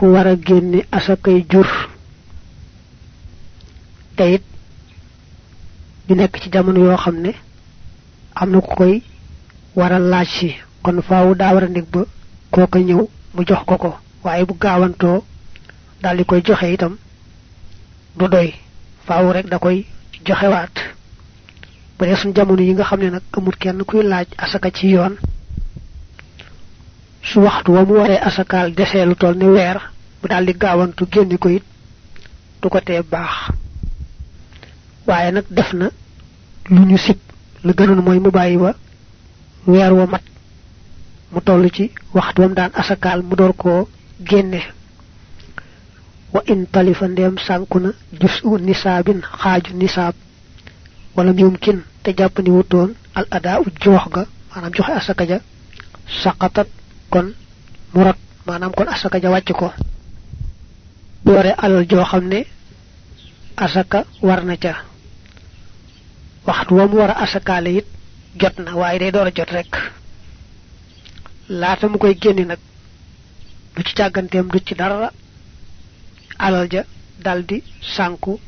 ku war a génne asakay jur. Te it ñu nekk ci jamono yoo xam ne am na ku koy waral laaj si kon faawu daa war ba kooka ñëw mu jox ko ko. Waaye bu gaawantoo daal di koy joxe itam du doy. Faawu rek da koy joxewaat. Bu dee suñ jamono yi nga xam ne nag amul kenn kuy laaj asaka ci yoon su waxtu wa mu waree asakaal toll ni weer bu daal di gaawantu génne ko it du ko tee baax. Waaye nag def na lu ñu sib. La gënoon mooy mu bàyyi ba weer wa mat. Mu toll ci waxtu wam daan asakaal mu door koo génne. Wa in talifa ndeem sànku na jus u nisaabin xaaju nisaab wala yumkin te jàpp ni wutoon al adaa u ga maanaam joxe asaka ja saqatat kon mu rot maanaam kon asaka ja wàcc ko yore alal joo xam asaka war na ca. Waxtu wa mu war a asakaale it jot na waaye day door a jot rek. Laata mu koy génni nag du ci càgganteem du ci dara. Alal ja daldi sànku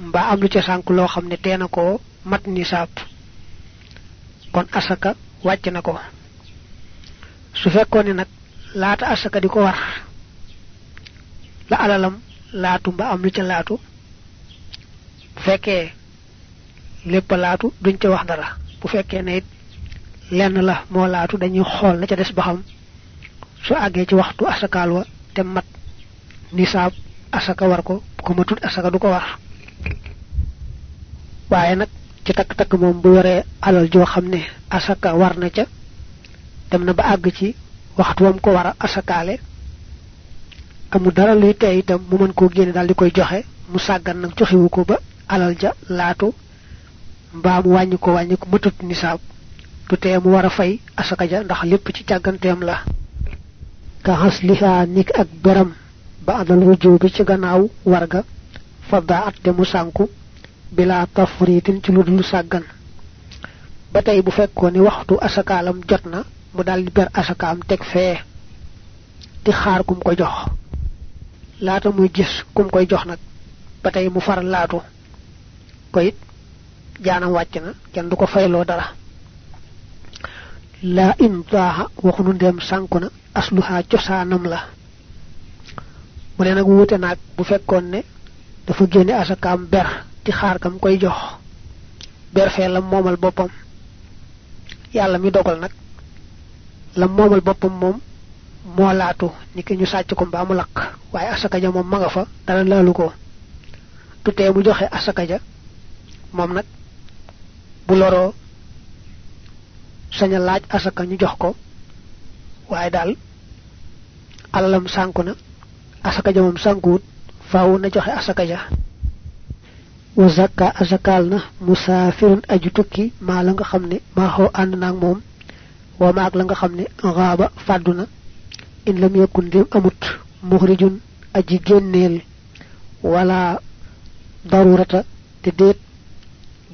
mbaa am lu ca sànku loo xam ne koo mat nisaab. Kon asaka wàcc na ko. Su fekkoon ne nag asaka di ko war la alalam laatu mba am lu ca laatu. Bu fekkee lépp laatu duñ ca wax dara. Bu fekkee ne lenn la moo laatu dañuy xool la ca des ba xam. Su àggee ci waxtu asakaal wa te mat asaka war ko. Bu ko matut asaka du ko war. Waaye nag ci takk-takk moom bu yoree alal joo xam ne asaka war na ca dem na ba àgg ci waxtu wam ko war a amu dara luy tey itam mu mën koo génne daal di koy joxe mu sàggan nag joxewu ko ba alal ja laatu mbaa mu wàññi ko wàññi ko matut nisaab du tee mu war a fay asaka ja ndax lépp ci càgganteem la. Ka nik ak beram ba adal wujju bi ci gannaaw warga fa daa te mu sànku bila tafritin ci lu dul sàggan. Ba tey bu fekkoon ni waxtu asakaalam jot na mu daal di ber asakaam teg fee di xaar kum ko jox laata muy gis kum koy jox nag ba tey mu far laatu ko it jaanam wàcc na kenn du ko fayloo dara. La in daaxa waxunu ndem sànku na asluha cosaanam la. Mu ne nag wuute naag bu fekkoon ne dafa génne asakaam ber di xaar kam koy jox ber fee la moomal boppam. Yàlla mi dogal nag la moomal boppam moom moo laatu ni ki ñu sàcc ko mbaa mu lakk waaye asaka moom ma nga fa dara laalu ko du tee mu joxe asaka ja moom nag bu loroo sañ a laaj asaka ñu jox ko. Waaye daal alalam sànku na. Asaka ja moom sànkuwut faaw na joxe asaka ja wa zakka asakaal na musaafirun aju tukki maa la nga xam ne xoo ànd naag moom wa maag la nga xam ne na in lam yakun lim amut muxrijun aji génneel wala darurata te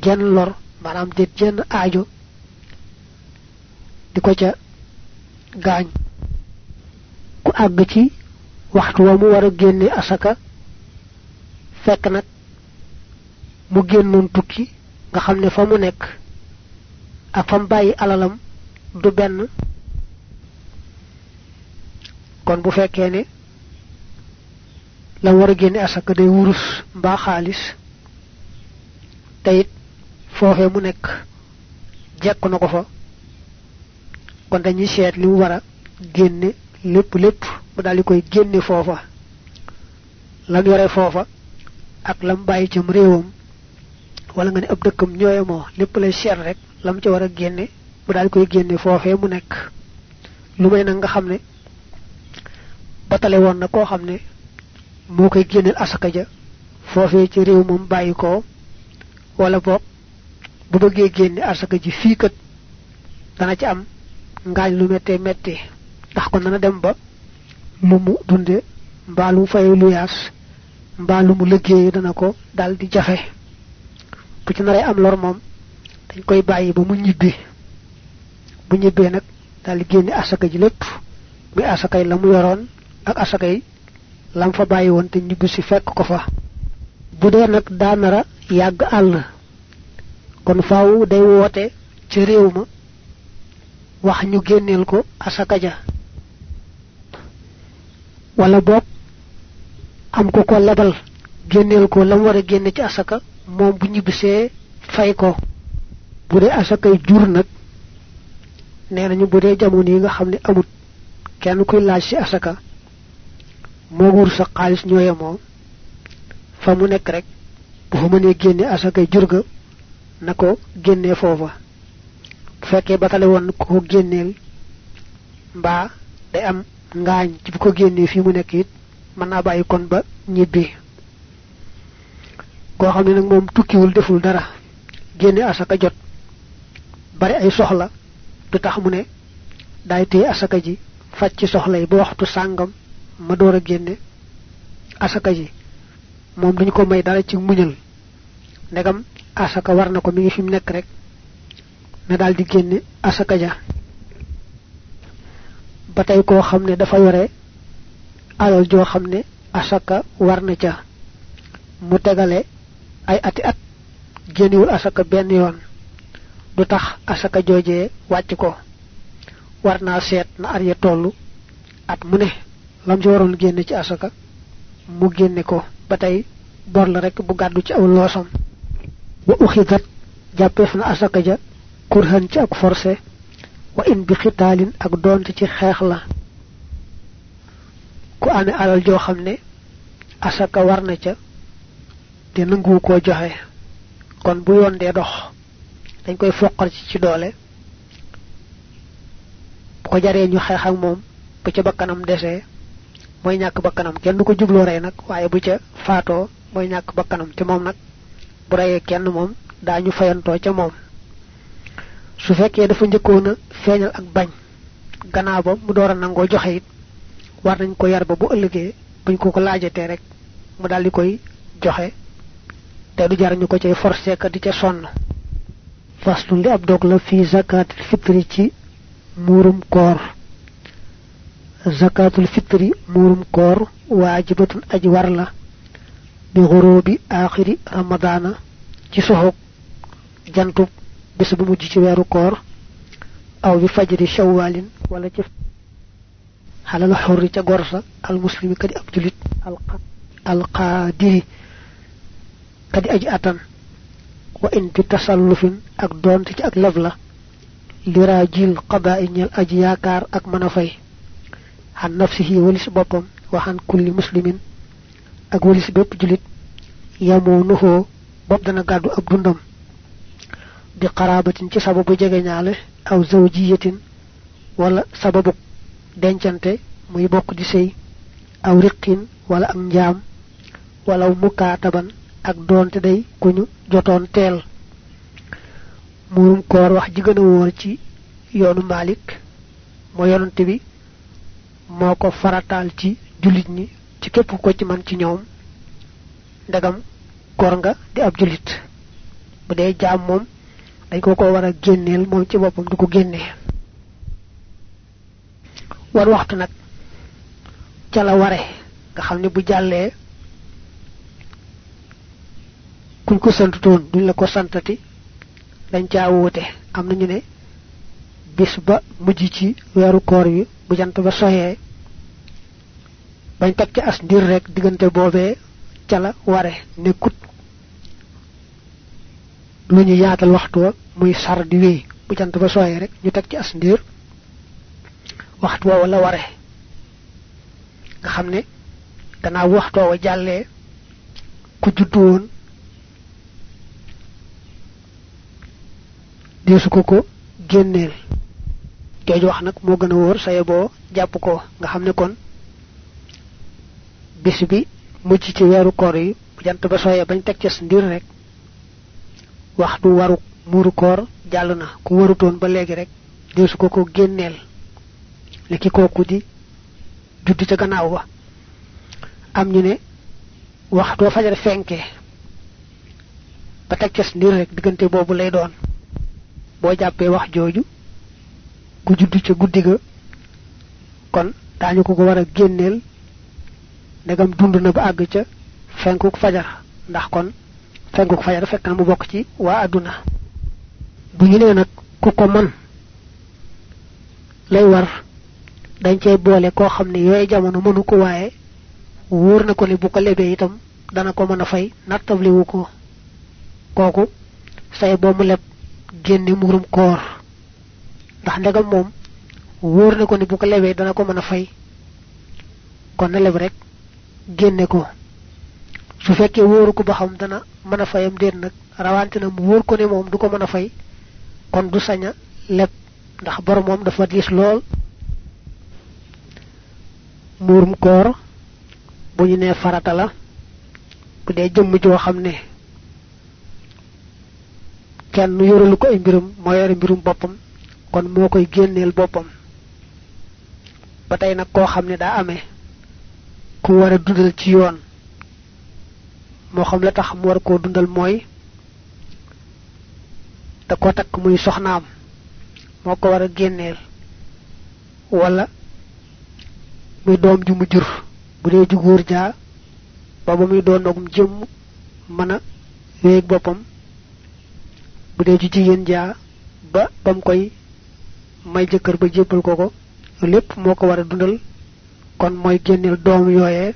jenn lor maanaam déet jenn aajo di ko ca gaañ. Ku àgg ci waxtu wa mu war a asaka fekk nag mu génnoon tukki nga xam ne fa ak fa mu bàyyi alalam du kon bu fekkee ne la war a génne asaka day wurus mbaa xaalis te it foofee mu nekk jekku na ko fa kon dañuy seet li mu war a génne lépp lépp mu daal di koy génne foofa. Lam yore foofa ak lam bàyyi cam réewam wala nga ne ab dëkkam ñooye moo lépp lay seet rek lam ci war a génne mu daal di koy génne mu nekk. Lu may nga xam batale woon na koo xam ne moo koy génneel asaka ja. Foofee ci réew moom bàyyi ko wala boog bu bëggee génne asaka ji fii kat dana ci am ngaañ lu méttee métti ndax kon dana dem ba lu mu dunde mbaa lu lu yaas mu liggéey dana ko dal di jafe. Bu ci naree am lor moom dañ koy bàyyi ba mu ñibbi. Bu ñibbee nag dal di génne asaka ji lépp muy asakay la mu yoroon ak asakay lam fa bàyyi woon te ñibbi si fekk ko fa. bu dee nag daanara yàgg àll kon faaw day woote ci wax ñu génneel ko asaka ja. wala boog am ko ko lebal génneel ko lam war a génne ci asaka moom bu ñibbisee fay ko. bu dee asakay jur nag nee nañu bu dee jamono yi nga xam ne amut kenn kuy laaj ci asaka moo wur sa xaalis ñooye moom fa mu nekk rek bu fa mënee génne asakay jur ga na ko génnee foofa. Bu fekkee batale woon ko génneel mbaa day am ngaañ ci bu ko génnee fii mu nekk it mën naa bàyyi kon ba ñibbi. Koo xam ne nag moom tukkiwul deful dara génne asaka jot bari ay soxla du tax mu ne daay téye asaka ji faj ci soxla yi ba waxtu sàngam ma door a génne asaka ji moom duñ ko may dara ci muñal. Ndegam asaka war na ko mi ngi fi mu rek na daal di génne asaka ja. Ba tey koo xam ne dafa yore alal joo xam ne asaka war na ca. Mu tegale ay ati at génnewul asaka benn yoon. Du tax asaka joojee wàcc ko. War naa na ar ya at mu lam ci waroon génne ci asaka mu génne ko ba tey bor la rek bu gàddu ci aw loosam. Wa uxidat jàppeef na asaka ja kurhan ci ak forcé wa in bi xitaalin ak doonte ci xeex la. Ku amee alal joo xam ne asaka war na ca te nanguwu koo joxe. Kon bu yoon dee dox dañ koy foqal ci ci doole. Bu ko jaree ñu xeex ak moom bu ca bakkanam desee mooy ñàkk bakkanam kenn du ko jubloo rey nag waaye bu ca faatoo mooy ñàkk bakkanam te moom nag bu reyee kenn moom daañu fayantoo ca moom. Su fekkee dafa njëkkoon a feeñal ak bañ gannaaw ba mu door a nangoo joxe it war nañ ko yar ba bu ëllëgee buñ ko ko laajatee rek mu daal di koy joxe. Te du jar ñu ko cay forcé ka di ca sonn. Faslu li ab la fi zakatul fitri ci muurum koor زكاة الفطر مورم كور واجبة أجوار لا بغروب آخر رمضان جسوهو جانتو بسبب مجيشوير كور أو بفجر شوال ولا جف على الحر تغرس المسلم قد أبجلت القادر قد أجأتا وإن بتسلف أكدون تجأت لفلا لراجل قبائن الأجياكار أكمنفيه yamoo nuxoo bopp dana gàddu ab dundam bi qarabatin ci sababu jegeñaale aw zawjiyatin wala sababu dencante muy bokk di sëy aw riqin wala ak njaam wala mukaataban ak doonte day ku ñu jotoon teel muurum koor wax ji gën a wóor ci yoonu malik moo yonante bi moo ko farataal ci jullit ñi ci képp ko ci man ci ñoom ndegam koor nga di ab jullit bu dee jaam moom dañ ko ko war a génneel moom ci boppam du ko génnee war waxtu nag ca la ware nga xam ne bu kuñ ko santutoon duñ la ko santati dañ caa wuute am nañu ne bis ba mujj ci weeru koor wi bu jant ba soxee bañ teg ci as ndir rek diggante boobee ca la ware. Nekkut lu ñu yaatal waxtu wa muy sar di wéy. Bu jant ba soxee rek ñu teg ci as ndir waxtu woowa la ware. Nga xam ne gannaaw waxtu wa jàllee ku juddu woon deesu ko ko génneel jooju wax nag moo gën a wóor saye boo ko nga xam ne kon bis bi mujj ci weeru koor yi jant ba sooyee bañ teg ca ndir rek waxtu waru muuru koor jàll na. Ku warutoon ba léegi rek deesu ko ko génneel. Ne ki kooku di judd ca gannaaw ba. Am ñu ne waxtoo fajar fenkee ba teg ca ndir rek diggante boobu lay doon. Boo jàppee wax ku judd ca guddi kon daañu ko ko war a génneel ndegam dund na ba ca fajar. Ndax kon fenkuk fajar fekk mu bokk ci waa àdduna. Bu ñu nee nag ku ko man lay war dañ cey boole koo xam ne yooyu jamono mënu ko waaye wóor na ko ne bu ko lebee itam dana ko mën a fay nattabliwu ko. Kooku say boo mu leb génne murum koor ndax ndegam moom wóor na ko ne bu ko lebee dana ko mën a fay. kon na leb rek génne ko. su fekkee wóoru ko ba xam dana mën a fayam déet nag rawante na mu wóor ko ne moom du ko mën a fay kon du saña leb ndax bor dafa diis lool. Murum koor bu ñu nee farata la bu dee jëmm joo xam ne kenn yoralu ko ay mbirum moo yore mbirum boppam kon moo koy génneel boppam. Ba tey nag koo xam ne daa amee ku war a dundal ci yoon. Moo xam la tax mu war koo dundal mooy da ko takk muy soxnaam. Moo ko war wala muy doom ju mu jur. Bu dee ju góor jaa ba ba muy mën a wéeg boppam. Bu dee ju jigéen jaa ba bam koy may jëkkër ba jébbal ko ko lépp moo ko war a dundal. Kon mooy génneel doom yooyee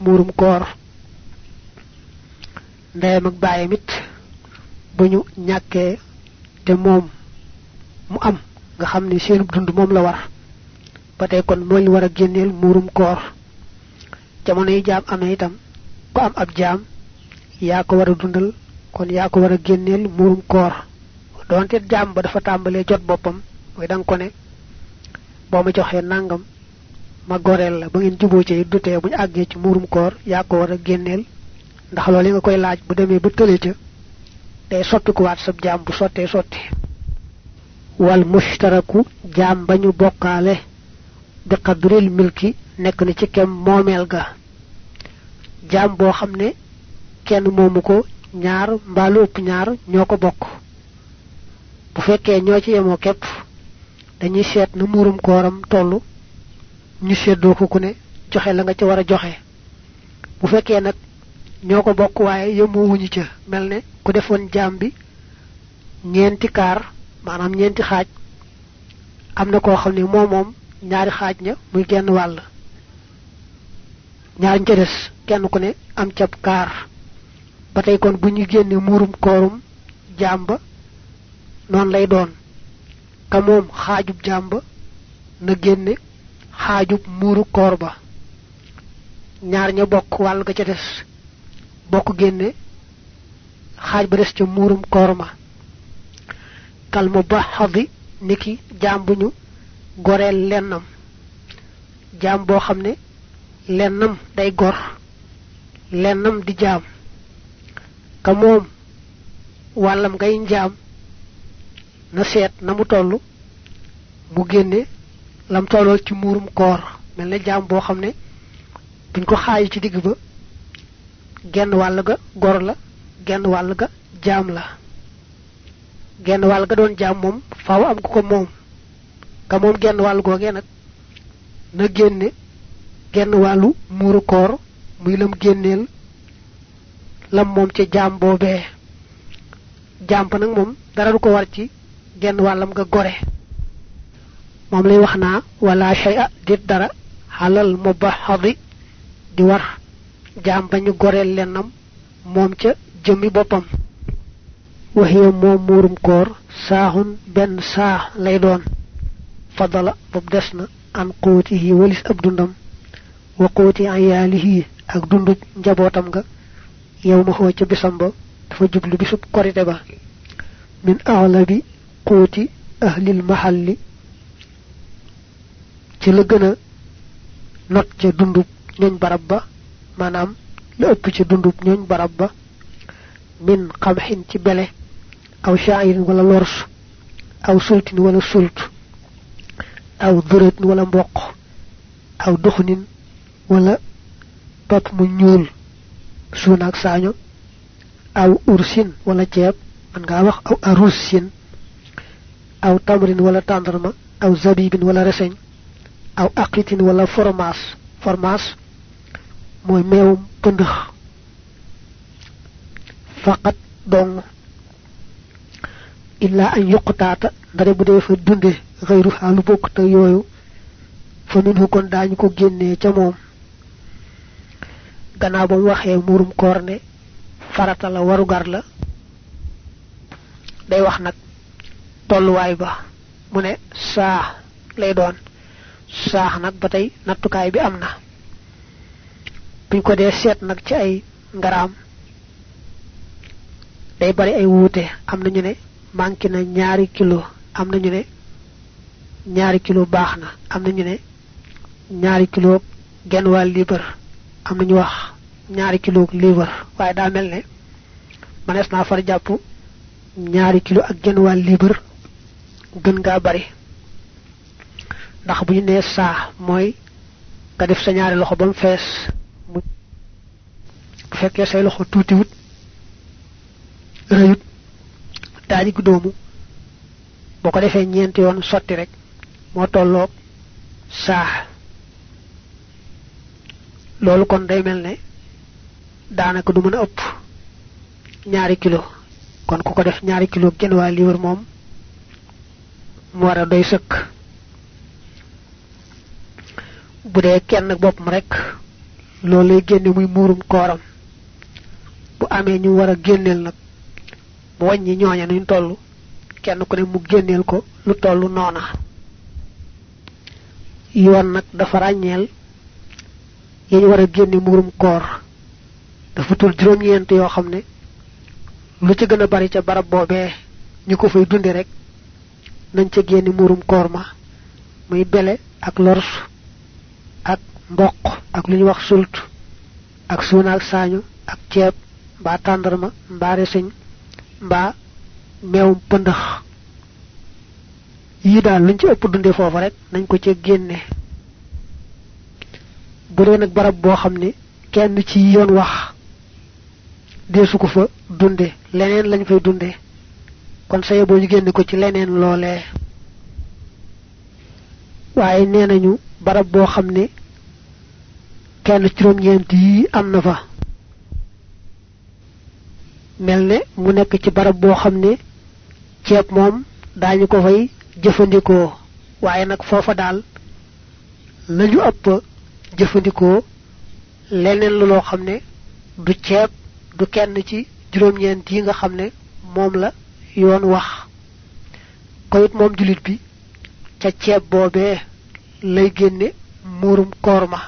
muurum koor. Ndeyam ak bàyyam it bu ñu ñàkkee te moom mu am nga xam ne seenub dund moom la war. Ba tey kon mooy war a génneel muurum koor. Jamono yi jaam amee itam ku am ab jaam yaa ko war a dundal. Kon yaa ko war a génneel muurum koor. Donte jaam ba dafa tàmbalee jot boppam mooy danga ko ne boo ma joxee nangam ma goreel la ba ngeen juboo ci bu ñu àggee ci muurum koor yaa ko war a génneel. Ndax loolu nga koy laaj bu demee ba tële ca day soppikuwaat sab jaam bu sottee sotti. Wal mushtaraku jaam ba ñu bokkaale bi qadril milki nekk na ci kem moomeel ga. Jaam boo xam ne kenn moomu ko ñaar mbaalu ëpp ñaar ñoo ko bokk. Bu fekkee ñoo ci yemoo képp dañuy seet na muurum kooram toll ñu seddoo ko ku ne joxe la nga ci war a joxe. Bu fekkee nag ñoo ko bokk waaye yemoo wuñu ca mel ne ku defoon jaam bi ñeenti kaar maanaam ñeenti xaaj am na koo xam ne moo moom ñaari xaaj ña muy genn wàll. Ñaar ca des kenn ku ne am cab kaar. Ba tey kon bu ñu génne muurum koorum jaam noonu lay doon ka moom xaajub jaam ba na génne xaajub muuru koor ba. Ñaar ña bokk wàll ga ca des bokk génne xaaj ba des ca muurum koor ma. Kal mu niki jaam bu ñu goreel lennam. Jaam boo xam lennam day gor lennam di jaam. Ka moom wàllam ngay njaam na seet na mu toll mu génne lam tollool ci muurum koor mel ne jaam boo xam ne buñ ko xaayi ci digg ba genn wàll ga gor la genn wàll ga jaam la. Genn wàll ga doon jaam moom faaw am ku ko moom. Ka moom genn wàll googee nag na génne genn wàllu muuru koor muy lam génneel lam moom ca jaam boobee. Jaam ba nag moom dara du ko war ci genn wàllam nga gore. Moom lay wax naa wala shay'a dit dara xalal mubahadi di war jaam ba ñu goreel lennam moom ca jëmmi boppam. Waxiya moom muurum koor saaxun benn saax lay doon. Fadala bob des na an quwwatihi walis ab dundam. Wa quwwati ayaalihi ak dundub njabootam nga yow ma xoo ca bisam ba dafa jublu bisub korite ba. Min aglabi قوتي أهل المحل تلقنا نقجة دندوب نين بربا ما نام لأبجة دندوب نين بربا من قمح تبله أو شاعر ولا لرس أو سلط ولا سلط أو ذرت ولا مبق أو دخن ولا باب منيول سوناك سانيو أو أرسين ولا جيب من غاوخ أو أرسين aw tamrin wala tàndarma aw zabibin wala reseñ aw aqitin wala formaas mooy meewum pëndëx. Faqat dong illa an yuqtaata ndare bu fa dunde xëyru xaalu bokk te yooyu fa minhu kon daañu ko génnee ca moom. Gannaaw ba mu waxee muurum koor ne farata la warugar la day wax nag tolluwaay ba? Mu ne saa lay doon. Saax nag ba tey? Nattukaay bi am na. Buñ ko dee seet nag ci ay ngaraam day bari ay wuute. Am na ñu ne manqué na ñaari kilo. Am na ñu ne ñaari kilo baax na. Am na ñu ne ñaari kilo genn wàll liibar. Am na ñu wax ñaari kilo liibar. Waaye daa mel ne manees naa far jàpp ñaari kilo ak genn gën ngaa bari. Ndax bu ñu nee saa nga def sa ñaari loxo ba mu fees bu fekkee say loxo tuuti wut rëyut daa diggu doomu boo ko defee ñeenti yoon sotti rek moo tolloog saa loolu kon day mel ne daanaka du mën a ëpp ñaari kilo. Kon ku ko def ñaari kilo genn waa liwër moom mu war a doy sëkk. Bu dee kenn boppam rek loolu génne muy muurum kooram. Bu amee ñu war a génneel nag mu wàññi ñooña nuñ toll kenn ku ne mu génneel ko lu toll noona. Yoon nag dafa ràññeel yi ñu war a génne muurum koor. Dafa tul juróom-ñeent yoo xam ne lu ci gën a bari ca barab boobee ñu ko fay rek nañ ca génne muurum koor ma. Muy bele ak lors ak mboq ak lu ñu wax sult ak suuna ak saañu ak ceeb mbaa tàndarma mbaa reseñ mbaa meewum pëndëx. Yii daal luñ ci ëpp dunde foofu rek nañ ko ca génne. Bu dee nag barab boo xam ne kenn ci yoon wax deesu ko fa dunde. Leneen lañ fay dunde kon saye boo ñu génne ko ci leneen loolee waaye nee nañu barab boo xam ne kenn juróom-ñeent yi am na fa. Mel ne mu nekk ci barab boo xam ne ceeb moom ko fay jëfandikoo. Waaye nag foofa daal lañu ëpp jëfandikoo leneen la loo du ceeb du kenn ci juróom-ñeent yi nga xam ne la yoon wax ko it moom julit bi ca ceeb boobee lay génne muurum koor ma.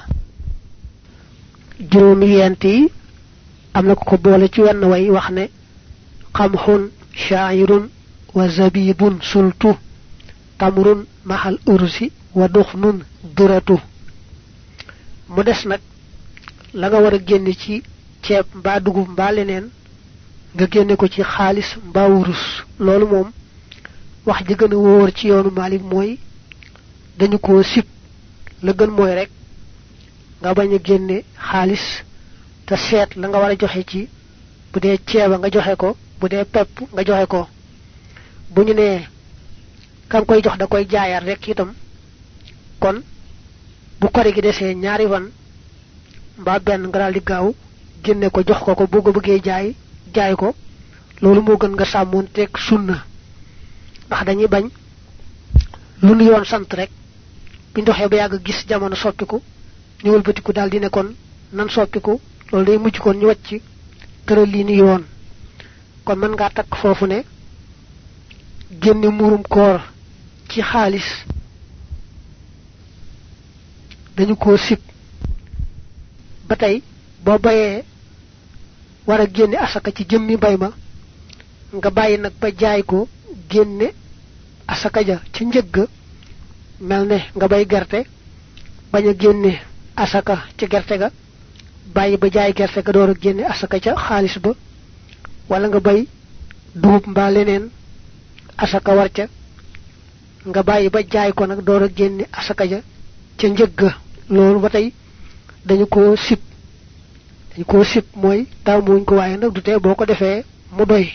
Juróomi yent yi am na ko ko boole ci wenn way wax ne xamxun shaayirun wa zabibun sultu tamrun mahal ursi wa duxnun duratu. Mu des nag la nga war a génne ci ceeb mbaa dugub mbaa leneen nga génne ko ci xaalis mbaa wurus loolu moom wax ji gën a wóor ci yoonu Maalik mooy dañu ko sib. La gën mooy rek nga bañ a génne xaalis te la nga war a ci bu dee nga joxe ko bu dee nga joxe ko. Bu ñu nee ka nga koy jox da koy jaayaat rek itam kon bu kori gi desee ñaari fan mbaa benn nga daal di gaaw génne ko jox ko ko jaay jaay ko loolu moo gën nga sàmmoon teg sunna. Ndax dañuy bañ lu nu yoon sant rek bi ba yàgg gis jamono soppiku ñu wëlbatiku daal di ne kon nan soppiku loolu day mujj kon ñu wacc tëral lii ni yoon. Kon mën ngaa takk foofu ne génne murum koor ci xaalis. Dañu ko sib. Ba tey boo war a génne asaka ci jëmmi bay ma. nga bàyyi nag ba jaay ko génne asaka ja ci njëgg mel ne nga bay gerte bañ a génne asaka ca gerte ga. bàyyi ba jaay gerte ga door a génne asaka ca xaalis ba. wala nga bay dugub mbaa leneen asaka war ca. nga bàyyi ba jaay ko nag door a asaka ja ca njëgg loolu ba tey ko sib dañu ko sib mooy taamuwuñ ko waaye nag du tee boo ko mu doy.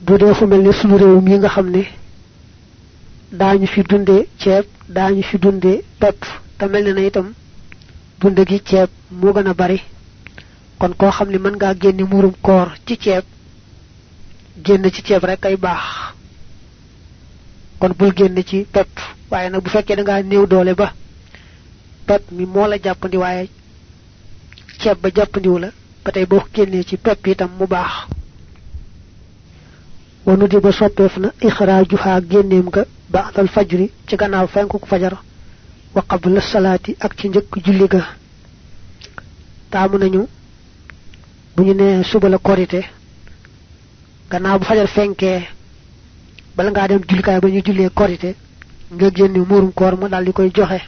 Bu dee fu mel ni sunu mi nga xam ne daañu fi dunde ceeb daañu fi dunde pepp te mel ne na itam dunde gi ceeb moo gën a bari. Kon koo xam ne mën ngaa murum koor ci ceeb génn ci ceeb rek ay baax. Kon bul génn ci pepp waaye nag bu fekkee da ngaa néew doole ba mi moo la jàppandi waaye ceeb ba jàppandiwu la ba tey boo génnee ci pepp itam mu baax. Wanu di ba soppeef na ixraajuha génneem nga ba'dal fajri ci gannaaw fenkuk fajar wa qabla salaati ak ci njëkk julli ga. Taamu nañu bu ñu nee suba la korite gannaaw bu fajar fenkee bala ngaa dem jullikaay ba ñu jullee korite nga génne muurum koor ma daal di koy joxe.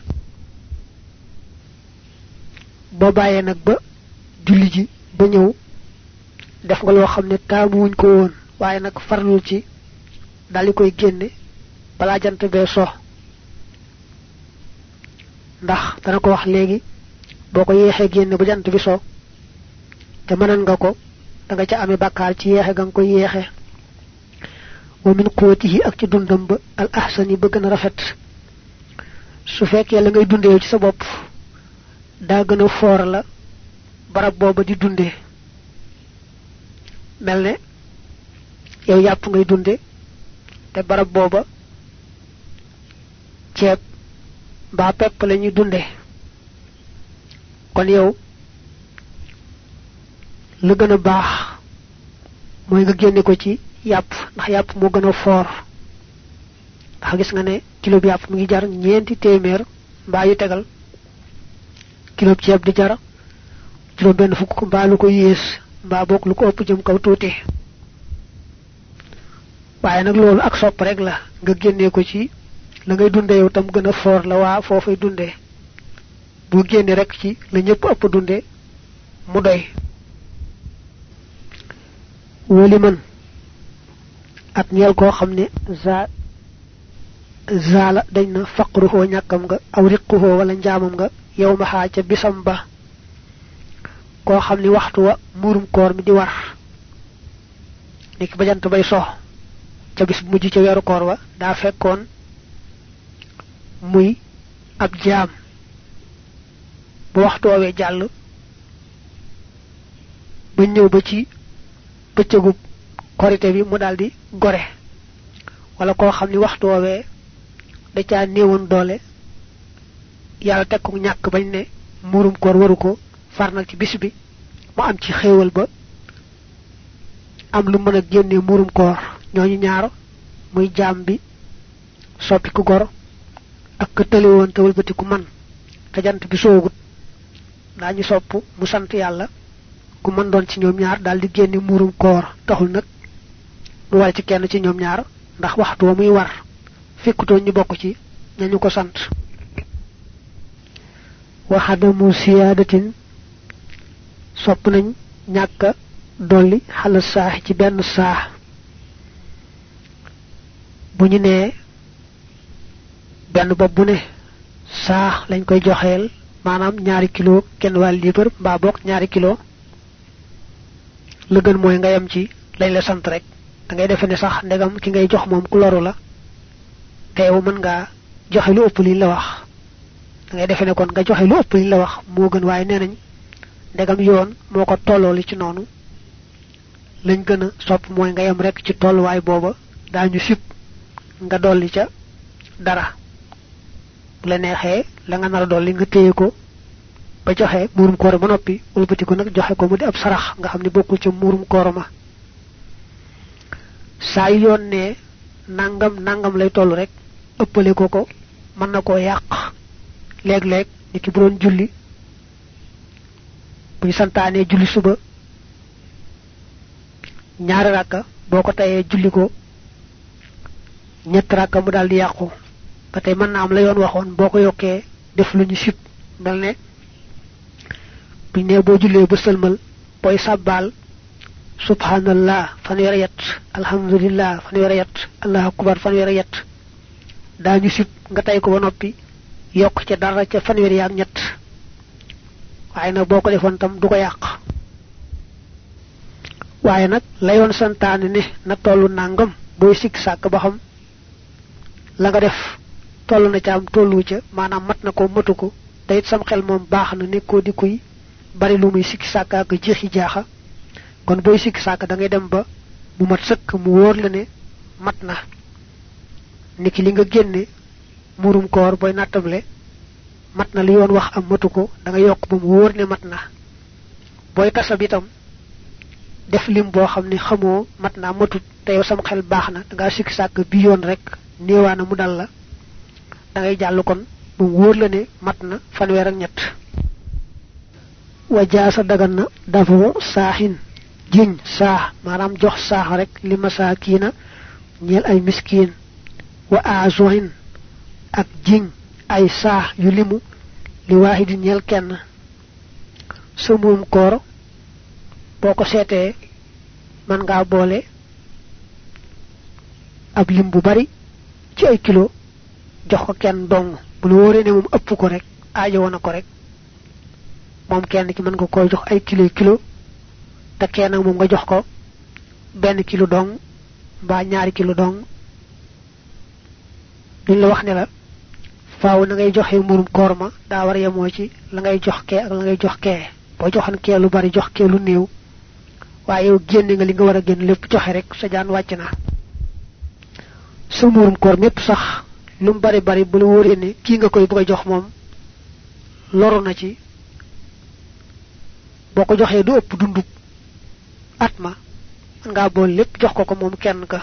Boo bàyyee nag ba julli ji ba ñëw def nga loo xam ne taamuwuñ ko woon waaye nag farlul ci daal di koy génne balaa jant bee so ndax dana ko wax léegi boo ko yeexee génne ba jant bi so te mënan nga ko da nga ca amee bàkkaar ci yeexe ga nga ko yeexe wa min quwwatihi ak ci dundam ba al ahsani ba gën a rafet. Su fekkee la ngay dundee ci sa bopp daa gën a foor la barab booba di dundee mel ne yow yàpp ngay dunde te barab booba ceeb mbaa pepp la ñuy dunde. Kon yow la gën a baax mooy nga génne ko ci yàpp ndax yàpp moo gën a foor. Ndax gis nga kilo bi mu ngi jar ñeenti téeméer mbaa yu tegal kilo ceeb di jar juróom benn fukk mbaa lu ko yées mbaa bokk lu ko ëpp jëm kaw tuuti. Waaye nag loolu ak sopp rek la. Nga génnee ko ci la ngay dunde yow tam gën a foor la waa foofay dunde. Bu génne rek ci la ñëpp ëpp dunde mu doy. Wali man ak ñeel koo xam za zaala dañ na faqruhoo ñàkkam nga aw riquhoo wala njaamam nga yow ma xaa ca bisam ba. Koo xam ni waxtu wa muurum koor mi di war. Niki ba jant bay sox ca bis bu mujj ca weeru koor wa daa fekkoon muy ab jaam. Bu waxtu jàll ba ñëw ba ci korité bi mu daldi gore. Wala koo xam ni waxtu da caa néewoon doole yàlla teg ko ñàkk bañ ne muurum koor waru ko farnal ci bis bi mu am ci xéewal ba am lu mën a muurum koor. Ñooñu ñaar muy jaam bi soppi ku gor ak ka tële woon te wëlbati ku man te jant bi soogut daañu sopp mu sant yàlla ku mën doon ci ñoom ñaar daal di génne muurum koor. Taxul nag mu war ci kenn ci ñoom ñaar ndax waxtu wa muy war fekkutoon ñu bokk ci ñañu ko sant. Waxadamu siyaadatin sopp nañ ñàkk dolli xala saax ci benn saax. Bu ñu nee benn bopp bu ne saax lañ koy joxeel maanaam ñaari kilo kenn wàll liibar mbaa bokk ñaari kilo. La gën mooy nga yem ci lañ la sant rek. Da ngay defe ne sax ndegam ki ngay jox moom ku loru la te yow mën ngaa joxe lu ëpp liñ la wax da ngay defe ne kon nga joxe lu ëpp liñ la wax moo gën waaye nee nañ ndegam yoon moo ko tollooli ci noonu lañ gën a sopp mooy nga yem rek ci tolluwaay booba daañu sib nga dolli ca dara. Bu la neexee la nga nar dolli nga téye ko ba joxe muurum koor ba noppi wëlbati ko nag joxe ko mu di ab sarax nga xam ne bokkul ca muurum koor saa yoon ne nangam nangam lay toll rek ëppale ko ko mën na koo yàq. Léeg-léeg ni ki bu doon julli ñu santaanee julli suba ñaari rakka boo ko tayee julli ko ñett rakka mu daal di yàqu. Ba tey mën na am la yoon waxoon boo ko def lu ñu sib. Mel ne buñ ne boo jullee ba sëlmal booy subhanallah fanweer alhamdulillah fanweer allah akbar fanweer daañu sib nga tay ko ba noppi yokk ca dara ca fanweer yaak ñett. Waaye nag boo ko defoon tam du ko yàq. Waaye nag la yoon santaane ne na tollu nangam booy sikk sàkk ba xam la nga def toll na ca am tollu ca maanaam mat na ko matu ko tayit sam xel moom baax na nekkoo di kuy bari lu muy sikki sàkka ak jeexi jaaxa. Kon booy sikki sàkk da ngay dem ba mu mat sëkk mu wóor la ne mat na niki li nga génne murum koor booy nattable mat na li yoon wax am matu ko da nga yokk ba mu wóor ne mat na. Booy tasab itam def lim boo xam ne xamoo mat naa matut te yow xel baax na da ngaa sikki sàkk bi yoon rek néewaana mu dal la da ngay jàll kon bu wóor la ne mat na fanweer ak ñett. Wa jaasa dagan na dafa saahin jiñ saax jox saax rek li masaakiina ñeel ay miskiin wa aazohin ak jiñ ay saax yu limu li waahidi ñeel kenn sa muum koor boo ko seetee man ngaa boole ab lim bu bari ci ay kilo jox ko kenn dong bu lu wóoree ne moom ëpp ko rek aajo woon ko rek moom kenn ki mën nga koy jox ay kilo kilo te kenn moom nga jox ko benn kilo dong mbaa ñaari kilo dong duñ la wax ne la faaw na ngay joxe murum koor ma daa war yemoo ci la ngay jox kee ak la ngay jox kee. Boo joxan kee lu bari jox kee lu néew. Waaye yow génne nga li nga war a génn joxe rek sa jaan wàcc na. Sa murum koor mépp sax lu bari bari bu la wóoree ne kii nga koy bëgg jox moom loru na ci. Boo ko joxee du ëpp dundub bool lépp jox ko ko moom kenn ka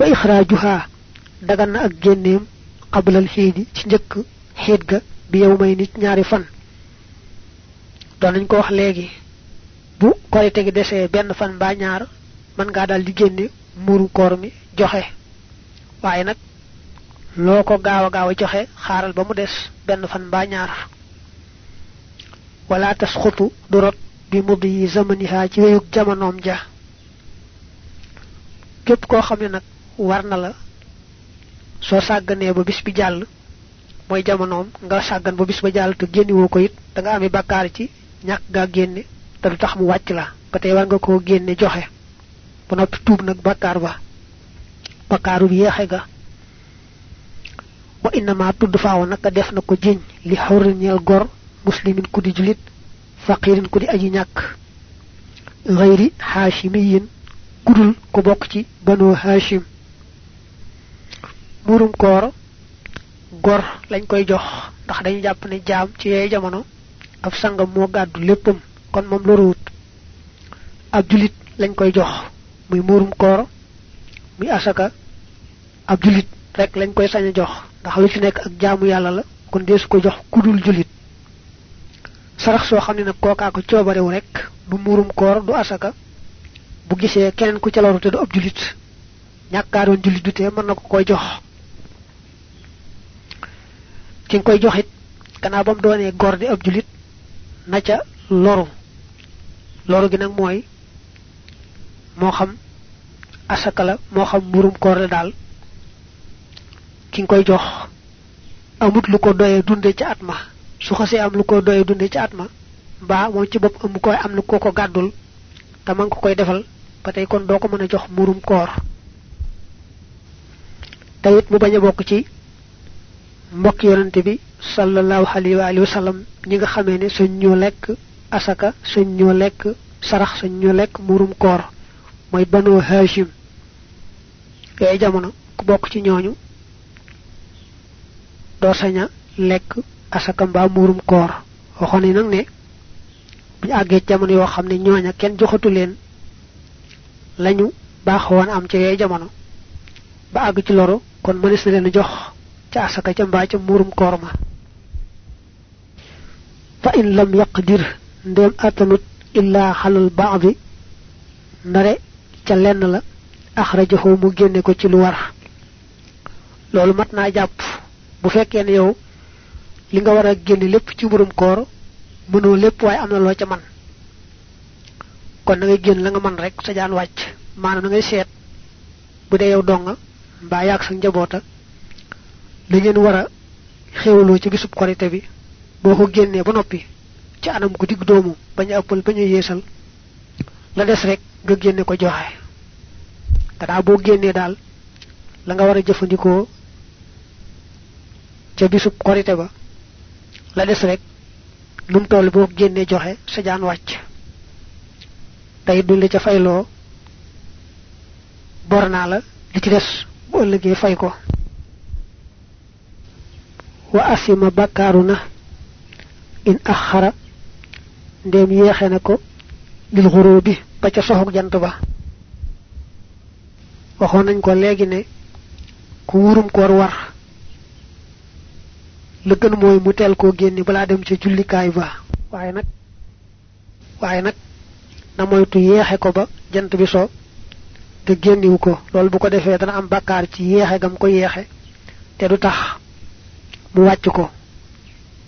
wa ixraajuha dagan na ak génneem qablal xiidi ci njëkk xiit ga bi yow may nit ñaari fan. Doon nañ ko wax léegi bu korite gi desee benn fan mbaa ñaar man ngaa daal di génne muru koor mi joxe. Waaye nag loo ko gaaw a gaaw joxe xaaral ba mu des benn fan mbaa ñaar. Wala tasxutu du rot bi mudi zamaniha ci weyuk jamonoom ja. Képp koo xam ne nag war na la. Soo sàgganee ba bis bi jàll mooy jamonoom nga sàggan ba bis ba jàll te génniwoo ko it da nga amee bakkaar ci ñàkk gaa génne te tax mu wàcc la. Ba war nga koo génne joxe. Ba noppi tuub nag bakkaar ba. Bakkaaru bi yeexe ga. Wa tudd faaw naka def na ko jiñ li xawri ñeel gor muslimin ku di julit faqirin ku di aji ñàkk. Gayri haashimiyin kudul ku bokk ci banu haashim murum koor gor lañ koy jox ndax dañu jàpp ne jaam ci yooyu jamono ab sangam moo gàddu léppam kon moom loruwut ab julit lañ koy jox muy murum koor muy asaka ab julit rek lañ koy sañ jox ndax lu ci nekk ak jaamu yàlla la kon deesu ko jox kudul julit. Sarax soo xam ne nag kookaa ko coobarewu rek du murum koor du asaka bu gisee keneen ku ca loru te du ab julit ñàkkaaroon julit du tee mën na ko koy jox ki nga koy joxit gannaaw ba mu doonee gor di ab julit na ca loru. Loru gi nag mooy moo xam asaka la xam murum koor la daal ki koy jox amut lu ko doyee dunde ca at ma. Su xasee am lu ko doyee dunde ca at ma moom ci bopp am koy am na ko ko gàddul te man ko koy defal ba tey kon doo ko mën a jox murum koor. Te it mu bañ a bokk ci mbokk yonante bi sallallahu alayhi wa alihi wa sallam ñi nga xamee ne suñ ñoo lekk asaka suñ ñoo lekk sarax suñ ñoo lekk murum koor mooy banu hashim yooyu jamono ku bokk ci ñooñu doo saña lekk asaka mbaa murum koor. Waxoon ni nag ne àggee jamono yoo xam ne ñooña kenn joxatu leen lañu baaxoon am ca yooyu jamono. Ba àgg ci loru kon mënees na leen jox ca asaka ca mbaa ca murum koor ma fa in lam yaqdir ndem atanut illa xalal baadi ndare ca lenn la axrajahu mu génne ko ci lu war. Loolu mat naa jàpp. Bu fekkee ne yow li nga war a génne lépp ci murum koor mënoo lépp waaye am na loo man. Kon na ngay génn la nga man rek sa jaan wàcc. Maanaam na ngay seet bu dee yow donga mbaa yaag sa njaboota la ngeen war a xéwaloo ci bisub korite bi boo ko génnee ba noppi ci anam gu digg doomu bañ a ëppal bañ a yeesal la des rek nga génne ko joxe. Gannaaw boo génnee daal la nga war a jëfandikoo ca bisub korite ba la des rek num toll boo génnee joxe sa jaan wàcc. Tey ca fayloo bor naa la li ci des bu ëllëgee fay ko wa asima bakaruna. In akhara. Ndem yexé na ko lil ghurubi ba ca soxok jant ba. Waxon nañ ko légui né ku wurum koor war le gën moy mu tel ko génni bala dem ci kay ba. Waye nak waye nak na moytu yexé ko ba jant bi so te génniwu ko. Loolu bu ko defee dana am ci yeexe gam ko yeexe te du tax mu wàcc ko.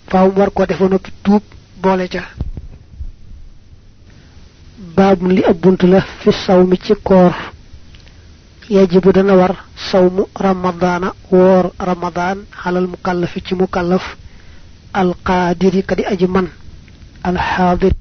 Faaw mu war ko defa noppi tuub boole ca. Baabum li ab bunt la fi saw mi ci koor. Yajibu dana war sawmu ramadana woor ramadan halal mukallafi ci mukallaf. Alqaadiri kadi aji man. Alxaadir